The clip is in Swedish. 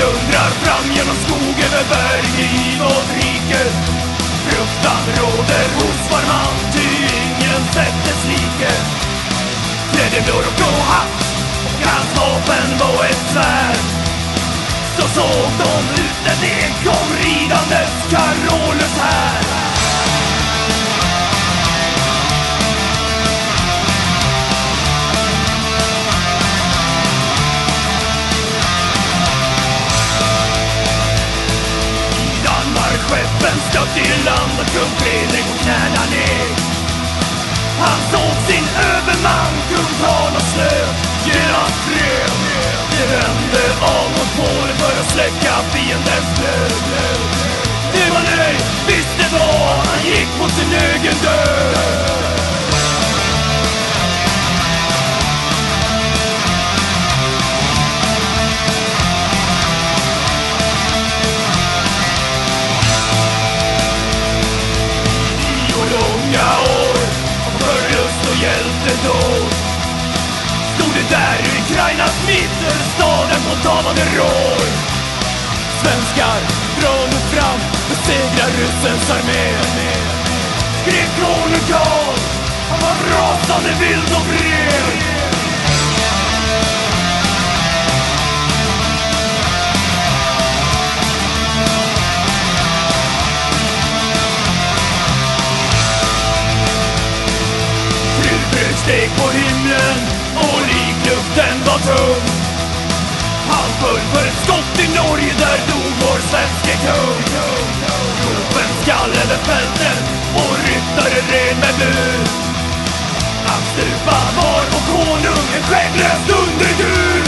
dundrar fram genom skog, över berg, i vårt rike. Fruktan råder hos var man, ty ingen sett dess like. Klädd i blå och blå hatt, och hans vapen var ett svärd. Så såg de ut när det kom ridandes Carolus här. Han såg sin överman, kung och snö. Genast brev Det vände av mot Polen för att släcka fiendens glöd Det var nej, visst det var, han gick mot sin egen död. Tio hjältedåd. Stod det där i Ukrainas mitt En staden på rår Svenskar, drar nu fram, besegrar ryssens armé. Skrek konung Karl, han var rasande vild och bred Den var tung. Han föll för ett skott i Norge, där dog vår svenske kung. Gropen skall över fälten och ryttare red med bud Att stupa var vår konung, en skägglös undergång